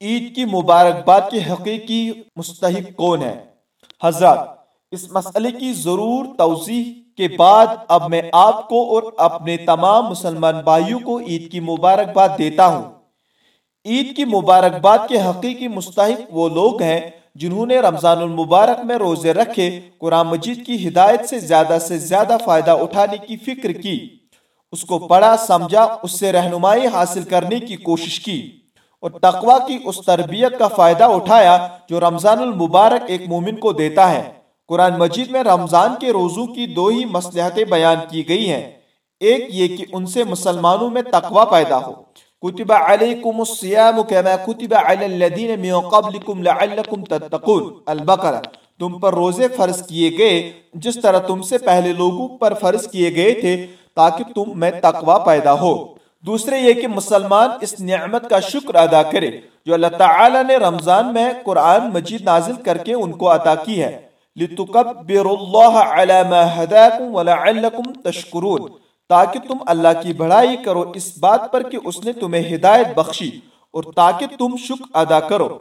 عید کی مبارکباد کے حقیقی مستحق کون ہے حضرات، اس مسئلے کی ضرور توضیح کے بعد اب میں آپ کو اور اپنے تمام مسلمان بھائیوں کو عید کی مبارکباد دیتا ہوں۔ عید کی مبارکباد کے حقیقی مستحق وہ لوگ ہیں جنہوں نے رمضان المبارک میں روزے رکھے، قرآن مجید کی ہدایت سے زیادہ سے زیادہ فائدہ اٹھانے کی فکر کی، اس کو پڑھا، سمجھا، اس سے رہنمائی حاصل کرنے کی کوشش کی۔ اور تقوی کی اس تربیت کا فائدہ اٹھایا جو رمضان المبارک ایک مومن کو دیتا ہے۔ قرآن مجید میں رمضان کے روزوں کی دو ہی مسلحتیں بیان کی گئی ہیں۔ ایک یہ کہ ان سے مسلمانوں میں تقوی پیدا ہو۔ کتب علیکم الصیام کما کتب علی الذین من قبلکم لعلکم تتقون۔ البقرہ، تم پر روزے فرض کیے گئے، جس طرح تم سے پہلے لوگوں پر فرض کیے گئے تھے تاکہ تم میں تقوی پیدا ہو۔ دوسرے یہ کہ مسلمان اس نعمت کا شکر ادا کرے جو اللہ تعالی نے رمضان میں قرآن مجید نازل کر کے ان کو عطا کی ہے۔ لِتُكَبِّرُ اللَّهَ عَلَى مَا هَدَاكُمْ وَلَعَلَّكُمْ تَشْكُرُونَ۔ تاکہ تم اللہ کی بڑھائی کرو، اس بات پر کہ اس نے تمہیں ہدایت بخشی اور تاکہ تم شکر ادا کرو۔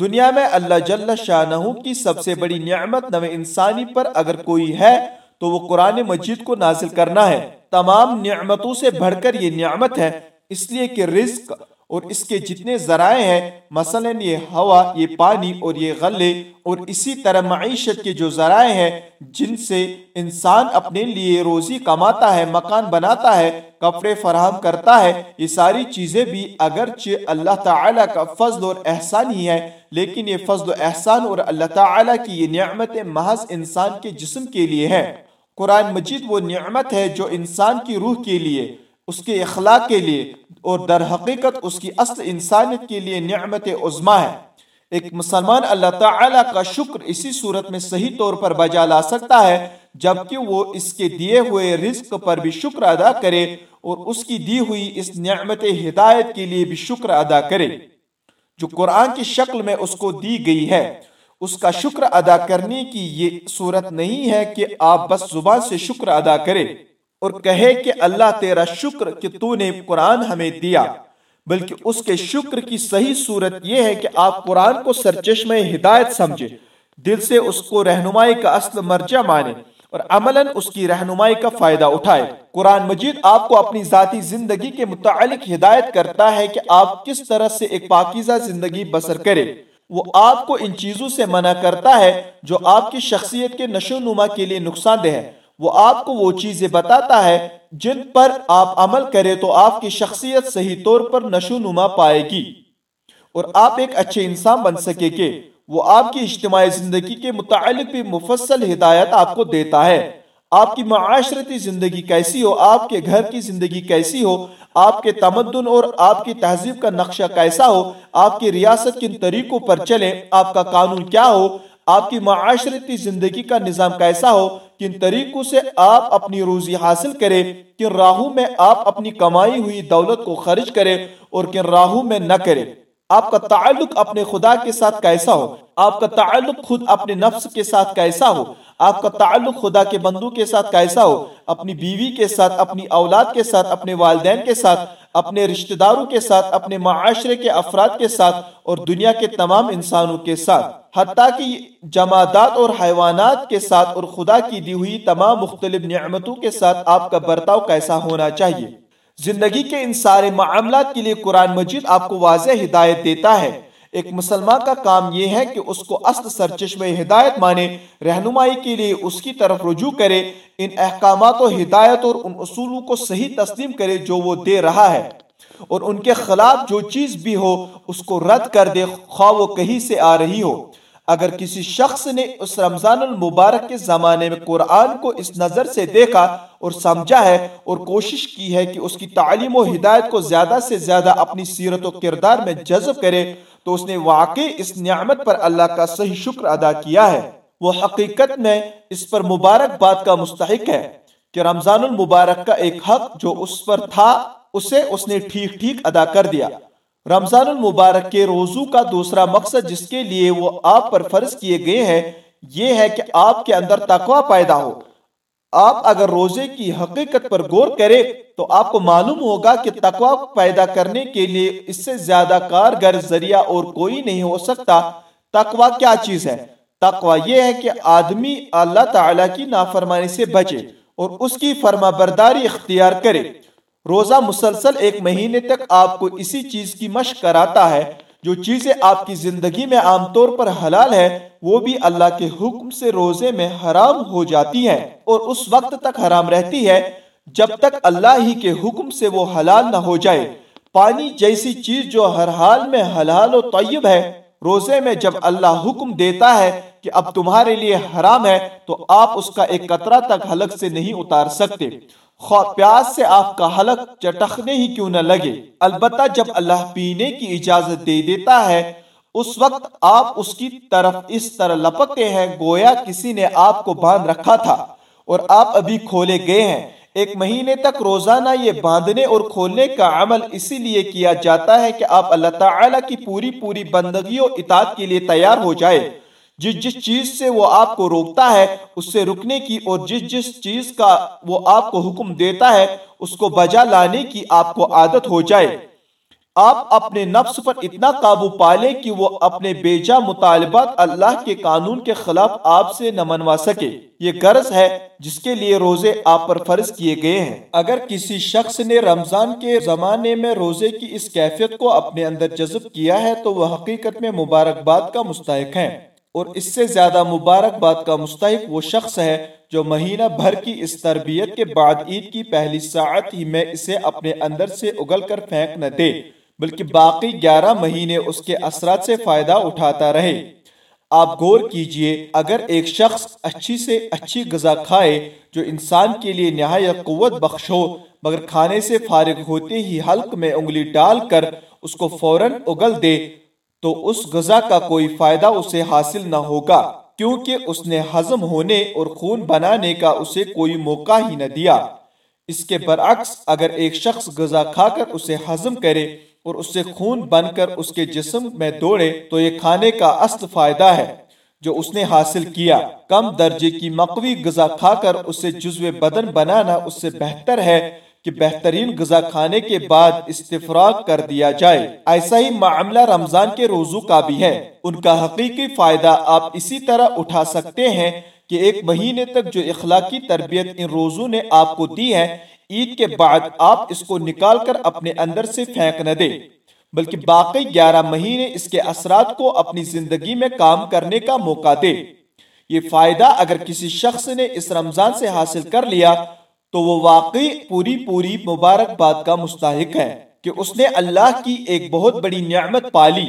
دنیا میں اللہ جل شانہ کی سب سے بڑی نعمت نو انسانی پر اگر کوئی ہے تو وہ قرآن مجید کو نازل کرنا ہے۔ تمام نعمتوں سے بڑھ کر یہ نعمت ہے، اس لیے کہ رزق اور اس کے جتنے ذرائع ہیں، مثلا یہ ہوا، یہ پانی اور یہ غلے اور اسی طرح معیشت کے جو ذرائع ہیں، جن سے انسان اپنے لیے روزی کماتا ہے، مکان بناتا ہے، کپڑے فراہم کرتا ہے، یہ ساری چیزیں بھی اگرچہ اللہ تعالیٰ کا فضل اور احسان ہی ہے لیکن یہ فضل و احسان اور اللہ تعالیٰ کی یہ نعمت محض انسان کے جسم کے لیے ہے قرآن مجید وہ نعمت ہے جو انسان کی روح کے لیے، اس کے اخلاق کے لیے اور در حقیقت اس کی اصل انسانیت کے لیے نعمت عظما ہے۔ ایک مسلمان اللہ تعالیٰ کا شکر اسی صورت میں صحیح طور پر بجا لا سکتا ہے، جبکہ وہ اس کے دیے ہوئے رزق پر بھی شکر ادا کرے اور اس کی دی ہوئی اس نعمت ہدایت کے لیے بھی شکر ادا کرے۔ جو قرآن کی شکل میں اس کو دی گئی ہے اس کا شکر ادا کرنے کی یہ صورت نہیں ہے کہ آپ بس زبان سے شکر ادا کریں اور کہے کہ اللہ تیرا شکر کہ تو نے قرآن ہمیں دیا، بلکہ اس کے شکر کی صحیح صورت یہ ہے کہ آپ قرآن کو سرچشمہ ہدایت سمجھے دل سے اس کو رہنمائی کا اصل مرجع مانے اور عملاً اس کی رہنمائی کا فائدہ اٹھائے قرآن مجید آپ کو اپنی ذاتی زندگی کے متعلق ہدایت کرتا ہے کہ آپ کس طرح سے ایک پاکیزہ زندگی بسر کرے وہ آپ کو ان چیزوں سے منع کرتا ہے جو آپ کی شخصیت کے نشو نما کے لیے نقصان دہ ہے۔ وہ آپ کو وہ چیزیں بتاتا ہے جن پر آپ عمل کرے تو آپ کی شخصیت صحیح طور پر نشو نما پائے گی۔ اور آپ ایک اچھے انسان بن سکے گے وہ آپ کی اجتماعی زندگی کے متعلق بھی مفصل ہدایت آپ کو دیتا ہے۔ آپ کی معاشرتی زندگی کیسی ہو؟ آپ کے گھر کی زندگی کیسی ہو؟ آپ کے تمدن اور آپ کی تہذیب کا نقشہ کیسا ہو؟ آپ کی ریاست کن طریقوں پر چلے آپ کا قانون کیا ہو؟ آپ کی معاشرتی زندگی کا نظام کیسا ہو؟ کن طریقوں سے آپ اپنی روزی حاصل کرے کن راہوں میں آپ اپنی کمائی ہوئی دولت کو خرچ کرے اور کن راہوں میں نہ کرے آپ کا تعلق اپنے خدا کے ساتھ کیسا ہو؟ آپ کا تعلق خود اپنے نفس کے ساتھ کیسا ہو؟ آپ کا تعلق خدا کے بندوں کے ساتھ کیسا ہو؟ اپنی بیوی کے ساتھ، اپنی اولاد کے ساتھ، اپنے والدین کے ساتھ، اپنے رشتہ داروں کے ساتھ، اپنے معاشرے کے افراد کے ساتھ اور دنیا کے تمام انسانوں کے ساتھ۔ حتیٰ کہ جمادات اور حیوانات کے ساتھ اور خدا کی دی ہوئی تمام مختلف نعمتوں کے ساتھ آپ کا برتاؤ کیسا ہونا چاہیے؟ زندگی کے ان سارے معاملات کے لیے قرآن مجید آپ کو واضح ہدایت دیتا ہے۔ ایک مسلمان کا کام یہ ہے کہ اس کو اصل سرچشمہ ہدایت مانے، رہنمائی کے لیے اس کی طرف رجوع کرے، ان احکامات و ہدایت اور ان اصولوں کو صحیح تسلیم کرے جو وہ دے رہا ہے۔ اور ان کے خلاف جو چیز بھی ہو، اس کو رد کر دے، خواہ وہ کہیں سے آ رہی ہو۔ اگر کسی شخص نے اس رمضان المبارک کے زمانے میں قرآن کو اس نظر سے دیکھا اور سمجھا ہے اور کوشش کی ہے کہ اس کی تعلیم و ہدایت کو زیادہ سے زیادہ اپنی سیرت و کردار میں جذب کرے، تو اس نے واقع اس نعمت پر اللہ کا صحیح شکر ادا کیا ہے۔ وہ حقیقت میں اس پر مبارک بات کا مستحق ہے کہ رمضان المبارک کا ایک حق جو اس پر تھا، اسے اس نے ٹھیک ٹھیک ادا کر دیا۔ رمضان المبارک کے روزو کا دوسرا مقصد جس کے لیے وہ آپ پر فرض کیے گئے ہیں، یہ ہے کہ آپ کے اندر تقوی پیدا ہو۔ آپ اگر روزے کی حقیقت پر غور کرے تو آپ کو معلوم ہوگا کہ تقوی پیدا کرنے کے لیے اس سے زیادہ کارگر ذریعہ اور کوئی نہیں ہو سکتا۔ تقوی کیا چیز ہے؟ تقوی یہ ہے کہ آدمی اللہ تعالیٰ کی نافرمانی سے بچے اور اس کی فرما برداری اختیار کرے۔ روزہ مسلسل ایک مہینے تک آپ کو اسی چیز کی مشق کراتا ہے، جو چیزیں آپ کی زندگی میں عام طور پر حلال ہے وہ بھی اللہ کے حکم سے روزے میں حرام ہو جاتی ہیں۔ اور اس وقت تک حرام رہتی ہے جب تک اللہ ہی کے حکم سے وہ حلال نہ ہو جائے۔ پانی جیسی چیز جو ہر حال میں حلال و طیب ہے، روزے میں جب اللہ حکم دیتا ہے کہ اب تمہارے لیے حرام ہے، تو آپ اس کا ایک قطرہ تک حلق سے نہیں اتار سکتے۔ خواہ پیاس سے آپ کا حلق چٹخنے ہی کیوں نہ لگے؟ البتہ جب اللہ پینے کی اجازت دے دیتا ہے، اس وقت آپ اس کی طرف اس طرح لپکتے ہیں گویا کسی نے آپ کو باندھ رکھا تھا۔ اور آپ ابھی کھولے گئے ہیں۔ ایک مہینے تک روزانہ یہ باندھنے اور کھولنے کا عمل اسی لیے کیا جاتا ہے کہ آپ اللہ تعالیٰ کی پوری پوری بندگی و اطاعت کے لیے تیار ہو جائے۔ جس جس چیز سے وہ آپ کو روکتا ہے، اس سے رکنے کی اور جس جس چیز کا وہ آپ کو حکم دیتا ہے، اس کو بجا لانے کی آپ کو عادت ہو جائے۔ آپ اپنے نفس پر اتنا قابو پالے کہ وہ اپنے بیجا مطالبات اللہ کے قانون کے خلاف آپ سے نہ منوا سکے۔ یہ غرض ہے جس کے لیے روزے آپ پر فرض کیے گئے ہیں۔ اگر کسی شخص نے رمضان کے زمانے میں روزے کی اس کیفیت کو اپنے اندر جذب کیا ہے، تو وہ حقیقت میں مبارکباد کا مستحق ہے اور اس سے زیادہ مبارک بات کا مستحق وہ شخص ہے جو مہینہ بھر کی اس تربیت کے بعد عید کی پہلی ساعت ہی میں اسے اپنے اندر سے اگل کر پھینک نہ دے بلکہ باقی گیارہ مہینے اس کے اثرات سے فائدہ اٹھاتا رہے۔ آپ غور کیجیے اگر ایک شخص اچھی سے اچھی غذا کھائے جو انسان کے لیے نہایت قوت بخش ہو مگر کھانے سے فارغ ہوتے ہی حلق میں انگلی ڈال کر اس کو فوراً اگل دے تو اس غذا کا کوئی فائدہ اسے حاصل نہ ہوگا، کیونکہ اس نے ہضم ہونے اور خون بنانے کا اسے کوئی موقع ہی نہ دیا۔ اس کے برعکس، اگر ایک شخص غذا کھا کر اسے ہضم کرے اور اس سے خون بن کر اس کے جسم میں دوڑے، تو یہ کھانے کا اصل فائدہ ہے جو اس نے حاصل کیا۔ کم درجے کی مقوی غذا کھا کر اسے جزو بدن بنانا اس سے بہتر ہے۔ کہ بہترین غذا کھانے کے بعد استفراغ کر دیا جائے۔ ایسا ہی معاملہ رمضان کے روزو کا بھی ہے۔ ان کا حقیقی فائدہ آپ اسی طرح اٹھا سکتے ہیں کہ ایک مہینے تک جو اخلاقی تربیت ان روزو نے آپ کو دی ہے، عید کے بعد آپ اس کو نکال کر اپنے اندر سے پھینک نہ دے بلکہ باقی گیارہ مہینے اس کے اثرات کو اپنی زندگی میں کام کرنے کا موقع دے یہ فائدہ اگر کسی شخص نے اس رمضان سے حاصل کر لیا تو وہ واقعی پوری پوری مبارک بات کا مستحق ہے کہ اس نے اللہ کی ایک بہت بڑی نعمت پالی۔